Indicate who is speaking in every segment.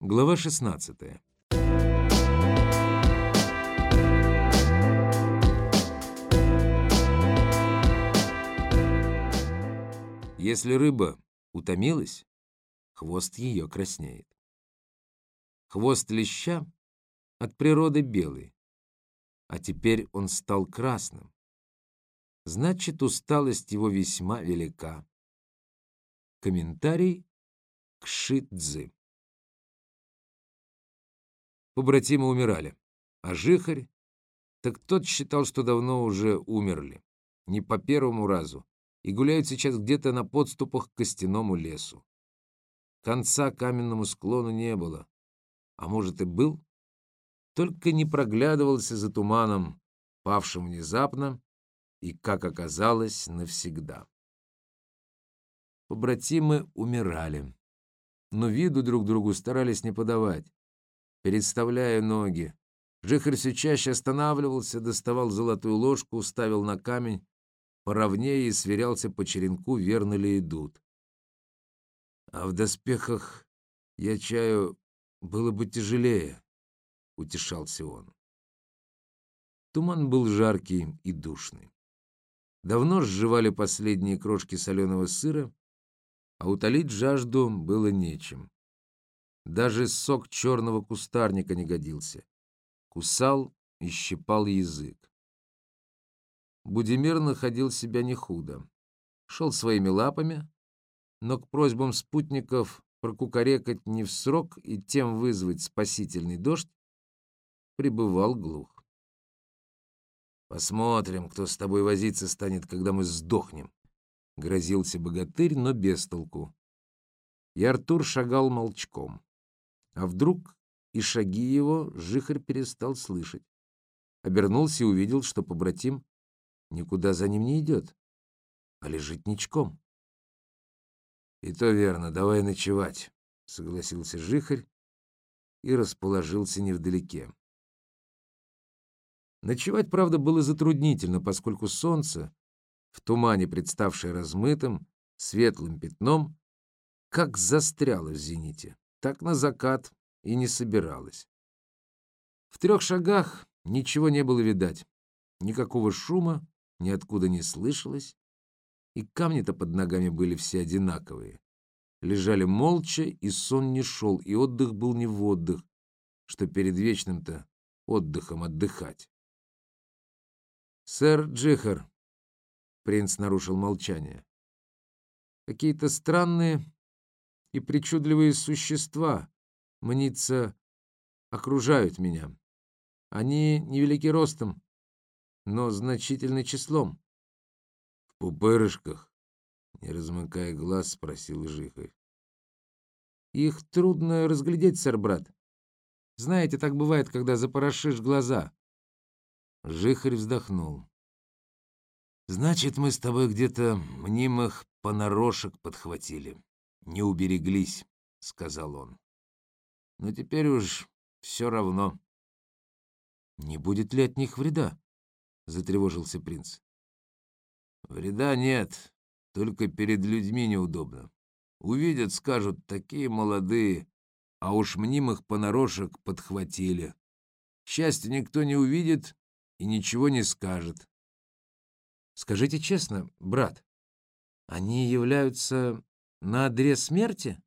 Speaker 1: Глава 16. Если рыба утомилась, хвост ее краснеет. Хвост леща от природы белый, а теперь он стал красным. Значит, усталость его весьма велика. Комментарий к Шидзы. Побратимы умирали, а Жихарь, так тот считал, что давно уже умерли, не по первому разу, и гуляют сейчас где-то на подступах к костяному лесу. Конца каменному склону не было, а может и был, только не проглядывался за туманом, павшим внезапно и, как оказалось, навсегда. Побратимы умирали, но виду друг другу старались не подавать, переставляя ноги. Жихарь все чаще останавливался, доставал золотую ложку, ставил на камень, поровнее и сверялся по черенку, верно ли идут. А в доспехах, я чаю, было бы тяжелее, утешался он. Туман был жаркий и душный. Давно сживали последние крошки соленого сыра, а утолить жажду было нечем. Даже сок черного кустарника не годился. Кусал и щипал язык. Будимир находил себя не худо. Шел своими лапами, но к просьбам спутников прокукарекать не в срок и тем вызвать спасительный дождь пребывал глух. «Посмотрим, кто с тобой возиться станет, когда мы сдохнем», — грозился богатырь, но без толку. И Артур шагал молчком. А вдруг и шаги его жихарь перестал слышать. Обернулся и увидел, что побратим никуда за ним не идет, а лежит ничком. «И то верно, давай ночевать», — согласился Жихарь и расположился невдалеке. Ночевать, правда, было затруднительно, поскольку солнце, в тумане представшее размытым, светлым пятном, как застряло в зените, так на закат и не собиралось. В трех шагах ничего не было видать, никакого шума, ниоткуда не слышалось, и камни-то под ногами были все одинаковые. Лежали молча, и сон не шел, и отдых был не в отдых, что перед вечным-то отдыхом отдыхать. «Сэр Джихар», — принц нарушил молчание, — «какие-то странные и причудливые существа, мнится, окружают меня. Они невелики ростом, но значительны числом. — В пупырышках? — не размыкая глаз, спросил Жихарь. — Их трудно разглядеть, сэр-брат. Знаете, так бывает, когда запорошишь глаза. Жихарь вздохнул. — Значит, мы с тобой где-то мнимых понарошек подхватили. Не убереглись, — сказал он. — Но теперь уж все равно. — Не будет ли от них вреда? — затревожился принц. «Вреда нет, только перед людьми неудобно. Увидят, скажут, такие молодые, а уж мнимых понарошек подхватили. Счастья никто не увидит и ничего не скажет. Скажите честно, брат, они являются на одре смерти?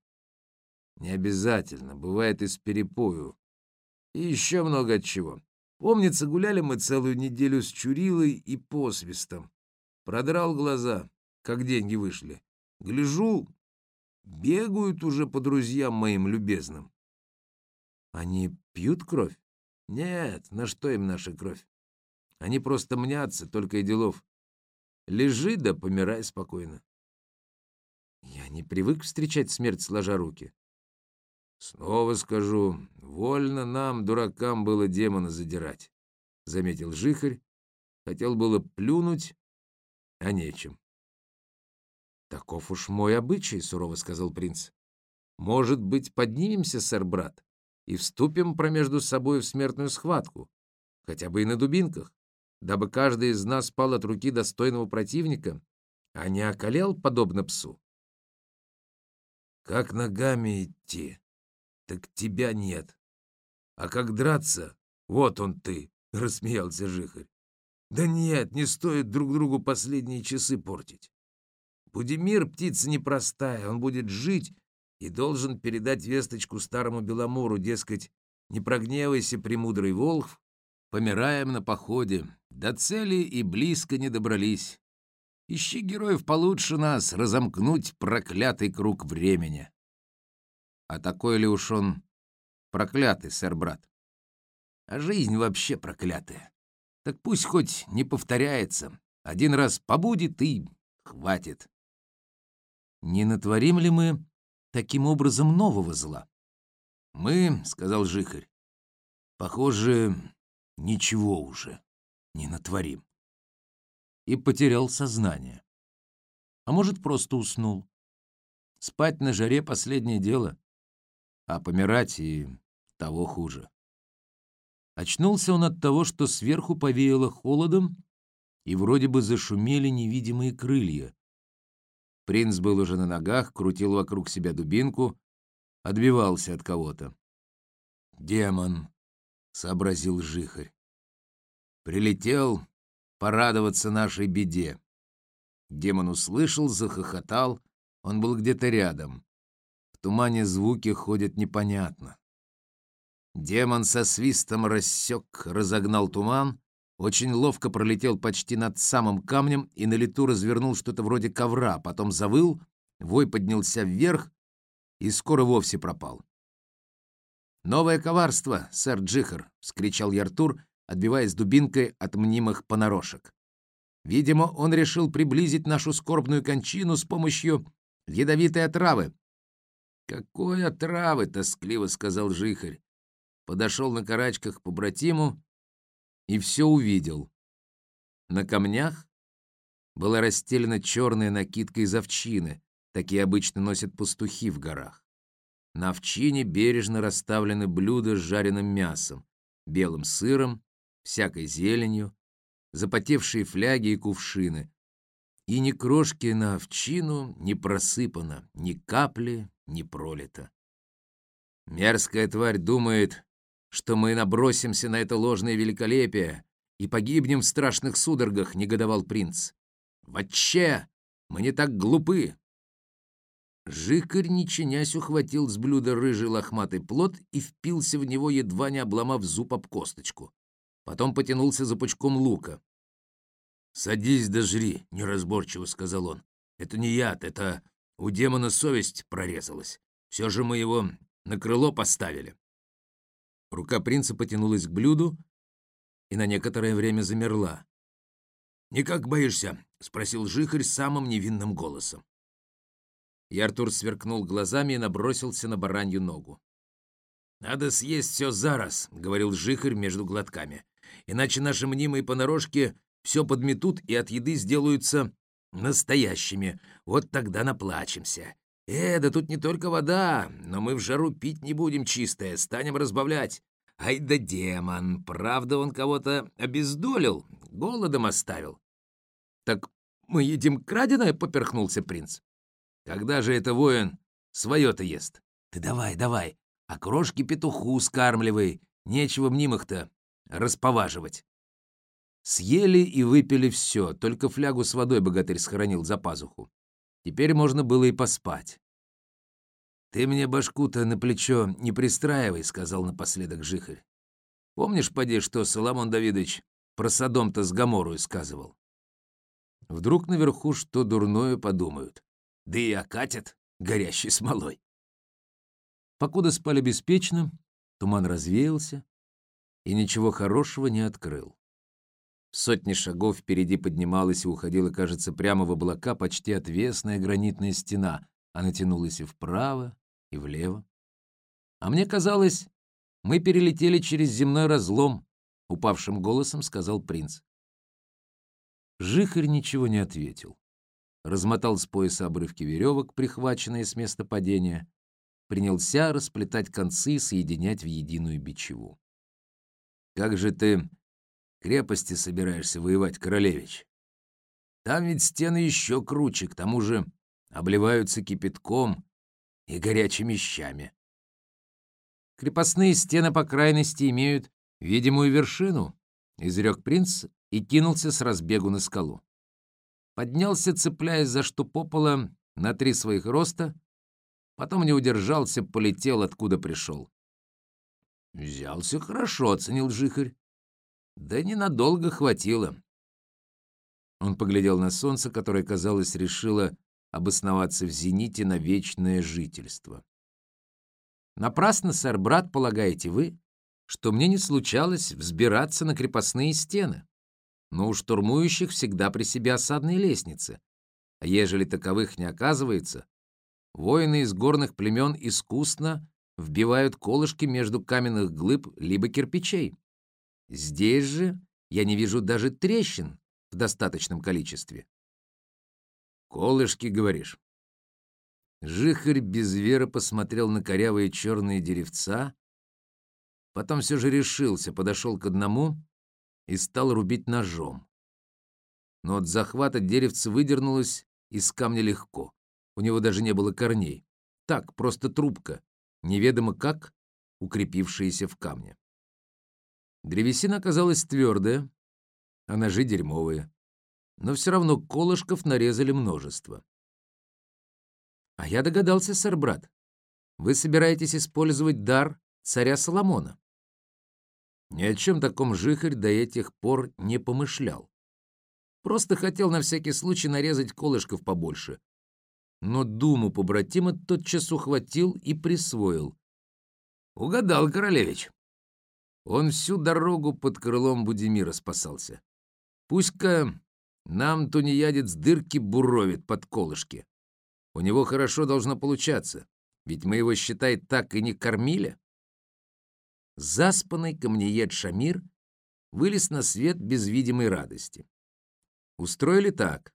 Speaker 1: Не обязательно, бывает из перепою. И еще много чего. Помнится, гуляли мы целую неделю с Чурилой и посвистом. Продрал глаза, как деньги вышли. Гляжу, бегают уже по друзьям моим любезным. Они пьют кровь? Нет, на что им наша кровь? Они просто мнятся, только и делов. Лежи да помирай спокойно. Не привык встречать смерть сложа руки. Снова скажу, вольно нам, дуракам, было демона задирать, — заметил Жихарь. Хотел было плюнуть, а нечем. Таков уж мой обычай, — сурово сказал принц. Может быть, поднимемся, сэр-брат, и вступим промежду собой в смертную схватку, хотя бы и на дубинках, дабы каждый из нас пал от руки достойного противника, а не околел, подобно псу. Как ногами идти? так тебя нет. А как драться, вот он ты, — рассмеялся Жихарь. Да нет, не стоит друг другу последние часы портить. Будимир птица непростая, он будет жить и должен передать весточку старому Беломору, дескать, не прогневайся, премудрый Волхв, помираем на походе, до цели и близко не добрались. Ищи героев получше нас, разомкнуть проклятый круг времени. А такой ли уж он проклятый, сэр-брат? А жизнь вообще проклятая. Так пусть хоть не повторяется. Один раз побудет и хватит. Не натворим ли мы таким образом нового зла? Мы, — сказал Жихарь, — похоже, ничего уже не натворим. И потерял сознание. А может, просто уснул. Спать на жаре — последнее дело, а помирать и того хуже. Очнулся он от того, что сверху повеяло холодом, и вроде бы зашумели невидимые крылья. Принц был уже на ногах, крутил вокруг себя дубинку, отбивался от кого-то. «Демон», — сообразил Жихарь. «Прилетел порадоваться нашей беде». Демон услышал, захохотал, он был где-то рядом. В тумане звуки ходят непонятно. Демон со свистом рассек, разогнал туман, очень ловко пролетел почти над самым камнем и на лету развернул что-то вроде ковра, потом завыл, вой поднялся вверх и скоро вовсе пропал. «Новое коварство, сэр Джихар!» — вскричал Яртур, отбиваясь дубинкой от мнимых понарошек. «Видимо, он решил приблизить нашу скорбную кончину с помощью ядовитой отравы». «Какой отравы?» — тоскливо сказал Жихарь подошел на карачках по братиму и все увидел. На камнях была расстелена черная накидка из овчины, такие обычно носят пастухи в горах. На овчине бережно расставлены блюда с жареным мясом, белым сыром, всякой зеленью, запотевшие фляги и кувшины. И ни крошки на овчину не просыпано, ни капли не пролито. Мерзкая тварь думает, что мы набросимся на это ложное великолепие и погибнем в страшных судорогах», — негодовал принц. «Вообще, мы не так глупы!» Жикарь, не чинясь, ухватил с блюда рыжий лохматый плод и впился в него, едва не обломав зуб об косточку. Потом потянулся за пучком лука. «Садись да жри», — неразборчиво сказал он. «Это не яд, это у демона совесть прорезалась. Все же мы его на крыло поставили». Рука принца потянулась к блюду и на некоторое время замерла. «Никак боишься?» — спросил Жихарь самым невинным голосом. И Артур сверкнул глазами и набросился на баранью ногу. «Надо съесть все зараз», — говорил Жихарь между глотками. «Иначе наши мнимые понарошки все подметут и от еды сделаются настоящими. Вот тогда наплачемся. «Э, да тут не только вода, но мы в жару пить не будем чистое, станем разбавлять. Ай да демон, правда он кого-то обездолил, голодом оставил». «Так мы едим краденое?» — поперхнулся принц. «Когда же это воин свое-то ест? Ты давай, давай, а крошки петуху скармливай, нечего мнимых-то расповаживать». Съели и выпили все, только флягу с водой богатырь схоронил за пазуху. Теперь можно было и поспать. «Ты мне башку-то на плечо не пристраивай», — сказал напоследок Жихарь. «Помнишь, поди, что Соломон Давидович про Содом-то с Гоморрою сказывал?» Вдруг наверху что дурное подумают. Да и окатят горящей смолой. Покуда спали беспечно, туман развеялся и ничего хорошего не открыл. Сотни шагов впереди поднималась и уходила, кажется, прямо в облака почти отвесная гранитная стена, а натянулась и вправо, и влево. А мне казалось, мы перелетели через земной разлом, упавшим голосом сказал принц. Жихарь ничего не ответил. Размотал с пояса обрывки веревок, прихваченные с места падения, принялся расплетать концы и соединять в единую бичеву. «Как же ты крепости собираешься воевать, королевич? Там ведь стены еще круче, к тому же обливаются кипятком и горячими щами. Крепостные стены, по крайности, имеют видимую вершину, изрек принц и кинулся с разбегу на скалу. Поднялся, цепляясь за штупопола на три своих роста, потом не удержался, полетел, откуда пришел. Взялся хорошо, оценил жихарь. Да ненадолго хватило. Он поглядел на солнце, которое, казалось, решило обосноваться в зените на вечное жительство. Напрасно, сэр, брат, полагаете вы, что мне не случалось взбираться на крепостные стены, но у штурмующих всегда при себе осадные лестницы, а ежели таковых не оказывается, воины из горных племен искусно вбивают колышки между каменных глыб либо кирпичей. Здесь же я не вижу даже трещин в достаточном количестве. «Колышки, говоришь?» Жихарь без веры посмотрел на корявые черные деревца, потом все же решился, подошел к одному и стал рубить ножом. Но от захвата деревце выдернулось из камня легко. У него даже не было корней. Так, просто трубка, неведомо как укрепившаяся в камне. Древесина оказалась твердая, а ножи дерьмовые. Но все равно колышков нарезали множество. А я догадался, сэр, брат. Вы собираетесь использовать дар царя Соломона. Ни о чем таком жихарь до этих пор не помышлял. Просто хотел на всякий случай нарезать колышков побольше. Но думу побратима тотчас ухватил и присвоил. Угадал, королевич. Он всю дорогу под крылом Будимира спасался. Пусть-ка нам тунеядец дырки буровит под колышки. У него хорошо должно получаться, ведь мы его, считай, так и не кормили. Заспанный камнеед Шамир вылез на свет без видимой радости. Устроили так.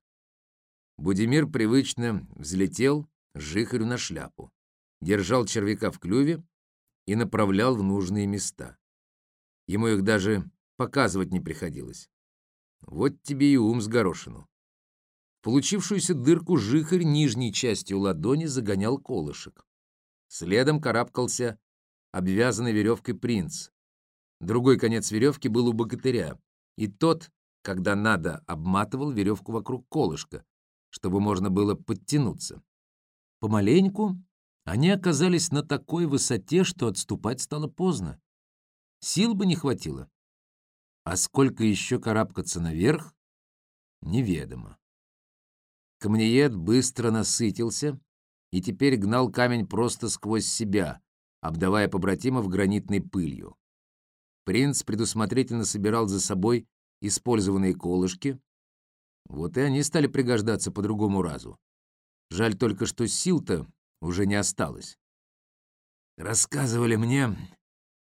Speaker 1: Будимир привычно взлетел жихарю на шляпу, держал червяка в клюве и направлял в нужные места. Ему их даже показывать не приходилось. Вот тебе и ум с горошину получившуюся дырку жихарь нижней частью ладони загонял колышек. Следом карабкался обвязанный веревкой принц. Другой конец веревки был у богатыря, и тот, когда надо, обматывал веревку вокруг колышка, чтобы можно было подтянуться. Помаленьку они оказались на такой высоте, что отступать стало поздно. Сил бы не хватило. А сколько еще карабкаться наверх, неведомо. Камнеед быстро насытился и теперь гнал камень просто сквозь себя, обдавая побратимов гранитной пылью. Принц предусмотрительно собирал за собой использованные колышки. Вот и они стали пригождаться по другому разу. Жаль только, что сил-то уже не осталось. Рассказывали мне,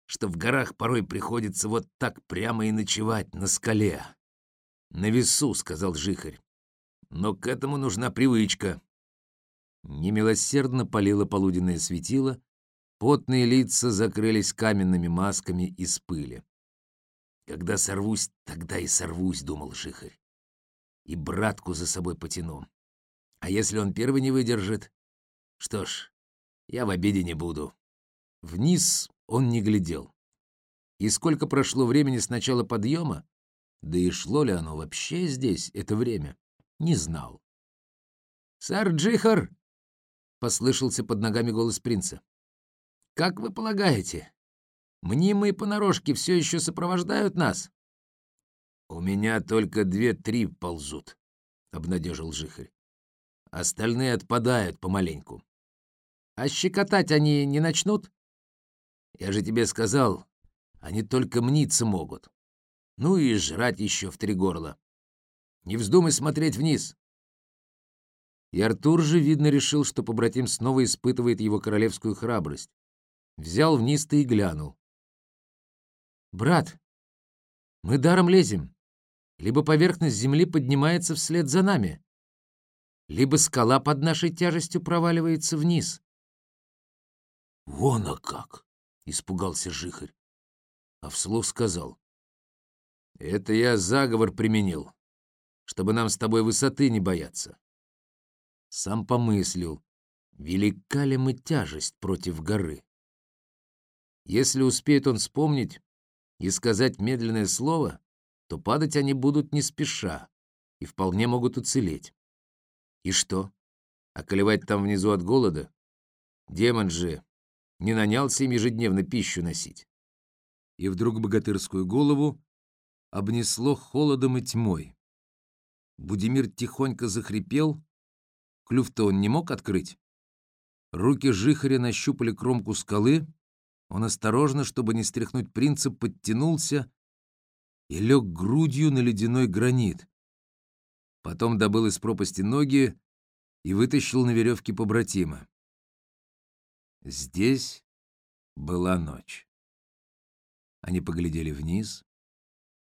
Speaker 1: что в горах порой приходится вот так прямо и ночевать на скале. На весу, сказал Жихарь но к этому нужна привычка. Немилосердно палило полуденное светило, потные лица закрылись каменными масками из пыли. Когда сорвусь, тогда и сорвусь, думал Жихарь. И братку за собой потяну. А если он первый не выдержит? Что ж, я в обиде не буду. Вниз он не глядел. И сколько прошло времени с начала подъема, да и шло ли оно вообще здесь, это время? не знал. «Сэр Джихар!» — послышался под ногами голос принца. «Как вы полагаете, мнимые понарошки все еще сопровождают нас?» «У меня только две-три ползут», — обнадежил Жихарь. «Остальные отпадают помаленьку». «А щекотать они не начнут?» «Я же тебе сказал, они только мниться могут. Ну и жрать еще в три горла. Не вздумай смотреть вниз!» И Артур же, видно, решил, что побратим снова испытывает его королевскую храбрость. Взял вниз и глянул. «Брат, мы даром лезем. Либо поверхность земли поднимается вслед за нами, либо скала под нашей тяжестью проваливается вниз». «Вон а как!» — испугался Жихарь, а вслух сказал. «Это я заговор применил чтобы нам с тобой высоты не бояться. Сам помыслил, велика ли мы тяжесть против горы. Если успеет он вспомнить и сказать медленное слово, то падать они будут не спеша и вполне могут уцелеть. И что? Околевать там внизу от голода? Демон же не нанялся им ежедневно пищу носить. И вдруг богатырскую голову обнесло холодом и тьмой. Будимир тихонько захрипел, клюв-то он не мог открыть. Руки жихаря нащупали кромку скалы, он осторожно, чтобы не стряхнуть принца, подтянулся и лег грудью на ледяной гранит. Потом добыл из пропасти ноги и вытащил на веревке побратима. Здесь была ночь. Они поглядели вниз.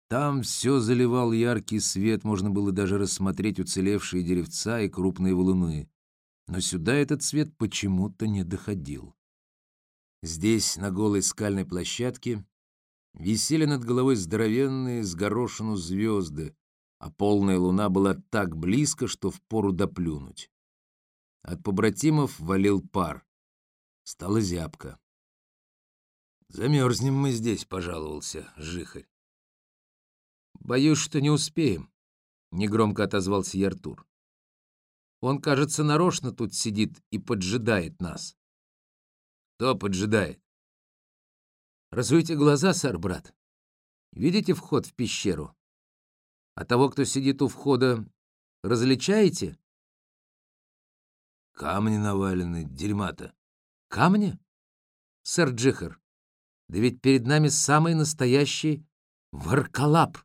Speaker 1: Там все заливал яркий свет, можно было даже рассмотреть уцелевшие деревца и крупные валуны. Но сюда этот свет почему-то не доходил. Здесь, на голой скальной площадке, висели над головой здоровенные с горошину звезды, а полная луна была так близко, что впору доплюнуть. От побратимов валил пар. Стало зябко. «Замерзнем мы здесь», — пожаловался Жихарь. «Боюсь, что не успеем», — негромко отозвался Яртур. «Он, кажется, нарочно тут сидит и поджидает нас». «Кто поджидает?» «Разуйте глаза, сэр, брат. Видите вход в пещеру? А того, кто сидит у входа, различаете?»
Speaker 2: «Камни навалены, дерьма-то»,
Speaker 1: Камни? Сэр Джихар, да ведь перед нами самый настоящий Варкалап.